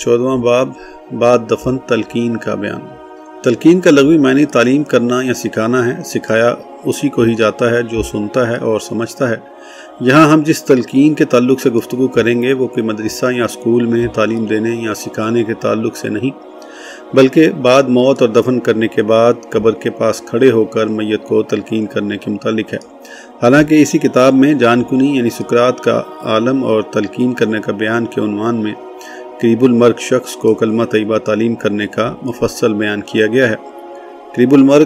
چودواں باب، بعد دفن تلقین کا بیان۔ تلقین کا لغوی معنی تعلیم کرنا یا سکھانا ہے، سکھایا اسی کو ہی جاتا ہے جو سنتا ہے اور سمجھتا ہے۔ یہاں ہم جس تلقین کے تعلق سے گفتگو کریں گے، وہ کوئی مدرسہ یا اسکول میں تعلیم دینے یا سکھانے کے تعلق سے نہیں، بلکہ بعد موت اور دفن کرنے کے بعد قبر کے پاس کھڑے ہو کر میت کو تلقین کرنے کے متعلق ہے۔ حالانکہ اسی کتاب میں جان کنی یعنی سکرات کا عالم اور تلقین کرنے کا بیان کے عنوان میں قریب المرگ شخص کو کلمہ طیبہ تعلیم کرنے کا مفصل بیان کیا گیا ہے۔ قریب المرگ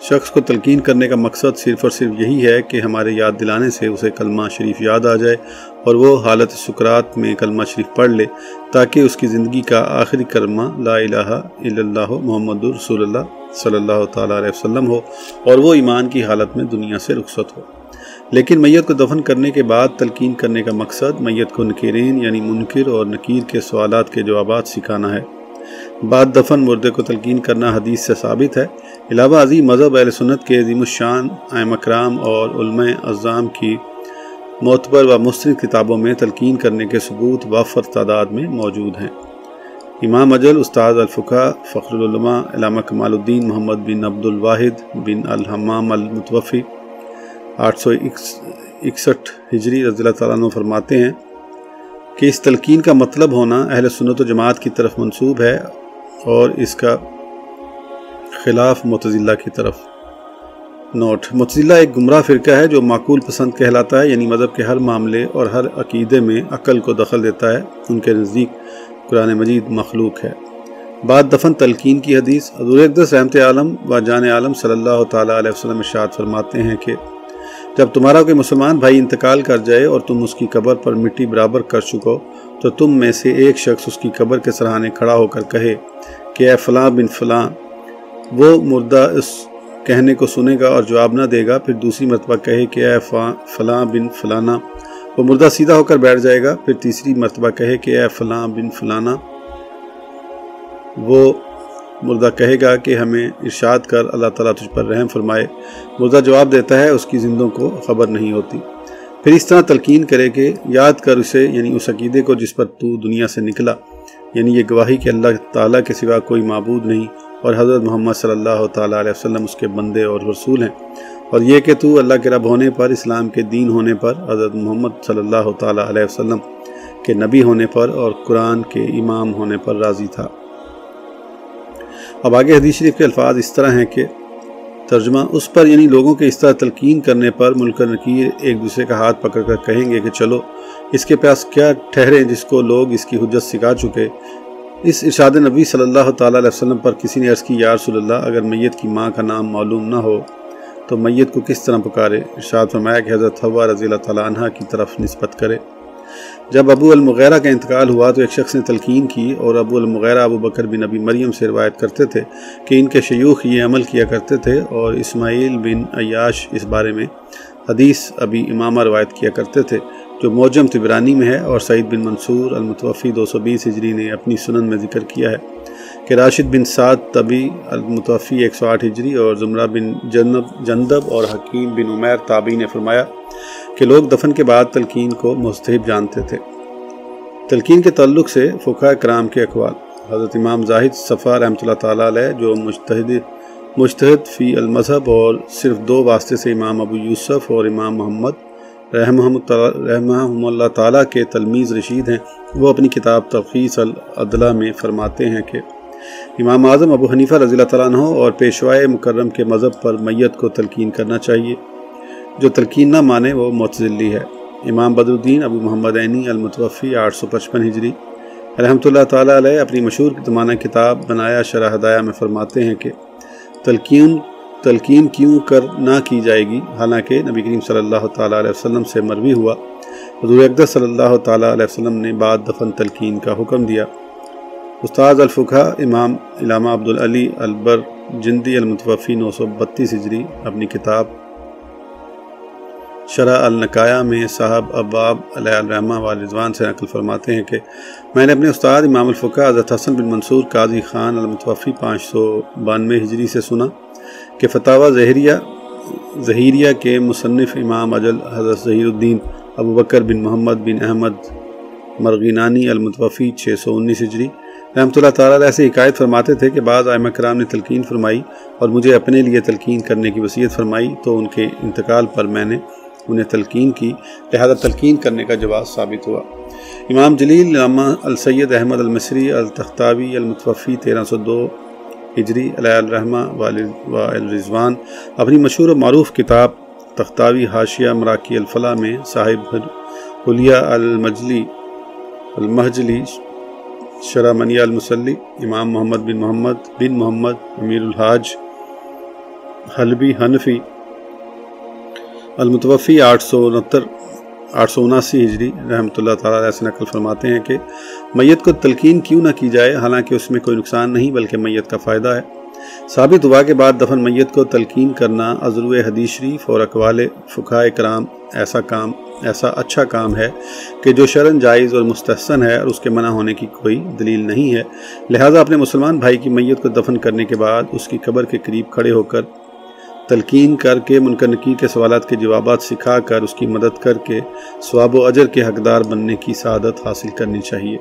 شخص کو تلقین کرنے کا مقصد صرف اور صرف یہی ہے کہ ہمارے یاد دلانے سے اسے کلمہ شریف یاد آ جائے اور وہ حالت سکرات میں کلمہ شریف پڑھ لے تاکہ اس کی زندگی کا آخری کلمہ لا الہ الا اللہ محمد رسول اللہ صلی اللہ تعالیٰ علیہ وسلم ہو اور وہ ایمان کی حالت میں دنیا سے رخصت ہو۔ لیکن میت کو دفن کرنے کے بعد تلقین کرنے کا مقصد میت کو نکیرین یعنی منکر اور نکیر کے سوالات کے جوابات سکھانا ہے۔ بعد دفن مردے کو تلقین کرنا حدیث سے ثابت ہے۔ علاوہ عظیم مذہب اہل سنت کے عظیم الشان ائم اکرام اور علماء اعظام کی معتبر و مستند کتابوں میں تلقین کرنے کے ثبوت وافر تعداد میں موجود ہیں۔ امام اجل، استاد الفقہ، فخر العلماء، علامہ کمال الدین محمد بن عبد الواحد بن الحمام المتوفی آٹھ سو اکسٹھ ہجری رضی اللہ تعالیٰ عنہ فرماتے ہیں کہ اس تلقین کا مطلب ہونا اہل سنت و جماعت کی طرف منصوب ہے اور اس کا خلاف متضلہ کی طرف۔ نوٹ متضلہ ایک گمراہ فرقہ ہے جو معقول پسند کہلاتا ہے یعنی مذہب کے ہر معاملے اور ہر عقیدے میں عقل کو دخل دیتا ہے، ان کے نزدیک قرآن مجید مخلوق ہے۔ بعد دفن تلقین کی حدیث، حضور اقدس رحمت عالم و جان عالم صلی اللہ تعالیٰ علیہ وسلم اشاد فرماتے ہیں کہ جب تمہارا کوئی مسلمان بھائی انتقال کر جائے اور تم اس کی قبر پر مٹی برابر کر چکو، تو تم میں سے ایک شخص اس کی قبر کے سرحانے کھڑا ہو کر کہے کہ اے فلاں بن فلاں، وہ مردہ اس کہنے کو سنے گا اور جواب نہ دے گا، پھر دوسری مرتبہ کہے کہ اے فلاں بن فلانا، وہ مردہ سیدھا ہو کر بیٹھ جائے گا، پھر تیسری مرتبہ کہے کہ اے فلاں بن فلانا، وہ مردہ کہے گا کہ ہمیں ارشاد کر اللہ تعالیٰ تجھ پر رحم فرمائے۔ مردہ جواب دیتا ہے اس کی زندوں کو خبر نہیں ہوتی۔ پھر اس طرح تلقین کرے کہ یاد کر اسے یعنی اس عقیدے کو جس پر تو دنیا سے نکلا۔ یعنی یہ گواہی کہ اللہ تعالیٰ کے سوا کوئی معبود نہیں اور حضرت محمد صلی اللہ تعالیٰ علیہ وسلم اس کے بندے اور رسول ہیں۔ اور یہ کہ تو اللہ کے رب ہونے پر، اسلام کے دین ہونے پر، حضرت محمد صلی اللہ تعالیٰ علیہ وسلم کے نبی ہونے پر اور قرآن کے امام ہونے پر راضی تھا۔ اب آگے حدیث شریف کے الفاظ اس طرح ہیں کہ ترجمہ اس پر یعنی لوگوں کے اس طرح تلقین کرنے پر ملک نکیر ایک دوسرے کا ہاتھ پکڑ کر کہیں گے کہ چلو، اس کے پاس کیا ٹھہرے جس کو لوگ اس کی حجت سکھا چکے۔ اس ارشاد نبی صلی اللہ تعالیٰ علیہ وسلم پر کسی نے عرض کی، یا رسول اللہ، اگر میت کی ماں کا نام معلوم نہ ہو تو میت کو کس طرح پکارے؟ ارشاد فرمایا کہ حضرت حوا رضی اللہ تعالیٰ عنہ کی طرف نسبت کرے۔ جب ابو المغیرہ کا انتقال ہوا تو ایک شخص نے تلقین کی اور ابو المغیرہ ابو بکر بن نبی مریم سے روایت کرتے تھے کہ ان کے شیوخ یہ عمل کیا کرتے تھے اور اسماعیل بن عیاش اس بارے میں حدیث ابی امامہ روایت کیا کرتے تھے جو موجم تبرانی میں ہے اور سعید بن منصور المتوفی دو سو بیس ہجری نے اپنی سنن میں ذکر کیا ہے۔ کہ راشد بن سعد طبی المتوفی ایک سو آٹھ ہجری اور زمرہ بن جنب جندب اور حکیم بن عمیر تابی نے فرمایا کہ لوگ دفن کے بعد تلقین کو مستحب جانتے تھے۔ تلقین کے تعلق سے فقہ کرام کے اقوال۔ حضرت امام زاہد صفا رحمۃ اللہ تعالیٰ علیہ جو مشتحد مشتحد فی المذہب اور صرف دو واسطے سے امام ابو یوسف اور امام محمد رحمہ اللہ تعالیٰ کے تلمیز رشید ہیں، وہ اپنی کتاب تفخیص العدلہ میں فرماتے ہیں کہ امام اعظم ابو حنیفہ رضی اللہ تعالیٰ عنہ اور پیشوائے مکرم کے مذہب پر میت کو تلقین کرنا چاہیے۔ جو تلقین نہ مانے وہ معتزلی ہے۔ امام بدر الدین ابو محمد عینی المتوفی آٹھ سو پچپن ہجری۔ رحمۃ اللہ تعالیٰ علیہ اپنی مشہور زمانہ کتاب بنایا، شرح ہدایہ میں فرماتے ہیں کہ تلقین تلقین کیوں کر نہ کی جائے گی؟ حالانکہ نبی کریم صلی اللہ تعالیٰ علیہ وسلم سے مروی ہوا۔ حضور اقدس صلی اللہ تعالیٰ علیہ وسلم نے بعد دفن تلقین کا حکم دیا۔ استاد الفقہ امام علامہ عبدالعلی البر جندی المتوفی نو سو بتیس ہجری اپنی کتاب شرح النقایہ میں صاحب اباب علیہ الرحمہ والرضوان سے نقل فرماتے ہیں کہ میں نے اپنے استاد امام الفقہ حضرت حسن بن منصور قاضی خان المتوفی پانچ سو بانوے ہجری سے سنا کہ فتح ظہریہ ظہیریہ کے مصنف امام اجل حضرت ظہیر الدین ابو بکر بن محمد بن احمد مرغینانی المتوفی چھ سو انیس ہجری رحمۃ اللہ تعالیٰ ایسے حکایت فرماتے تھے کہ بعض آئمہ کرام نے تلقین فرمائی اور مجھے اپنے لیے تلقین کرنے کی وصیت فرمائی تو ان کے انتقال پر میں نے انہیں تلقین کی، لہذا تلقین کرنے کا جواز ثابت ہوا۔ امام جلیل علامہ السید احمد المصری التختاوی المتوفی تیرہ سو دو ہجری علیہ الرحمہ والرضوان اپنی مشہور و معروف کتاب تختاوی حاشیہ مراکی الفلاح میں صاحب حلیہ المجلی المحجلی شرح منیہ المسلی، امام محمد بن محمد بن محمد امیر الحاج حلبی حنفی، المتوفی آٹھ سو انہتر، آٹھ سو اناسی ہجری، رحمۃ اللہ تعالیٰ علیہ نقل فرماتے ہیں کہ میت کو تلقین کیوں نہ کی جائے؟ حالانکہ اس میں کوئی نقصان نہیں، بلکہ میت کا فائدہ ہے۔ ثابت ہوا کے بعد دفن میت کو تلقین کرنا عزرو حدیث شریف اور اقوال فقہ کرام ایسا کام، ایسا اچھا کام ہے کہ جو شرن جائز اور مستحسن ہے اور اس کے منع ہونے کی کوئی دلیل نہیں ہے۔ لہٰذا اپنے مسلمان بھائی کی میت کو دفن کرنے کے بعد اس کی قبر کے قریب کھڑے ہو کر تلقین کر کے منکر نکیر کے سوالات کے جوابات سکھا کر اس کی مدد کر کے ثواب و اجر کے حقدار بننے کی سعادت حاصل کرنی چاہیے۔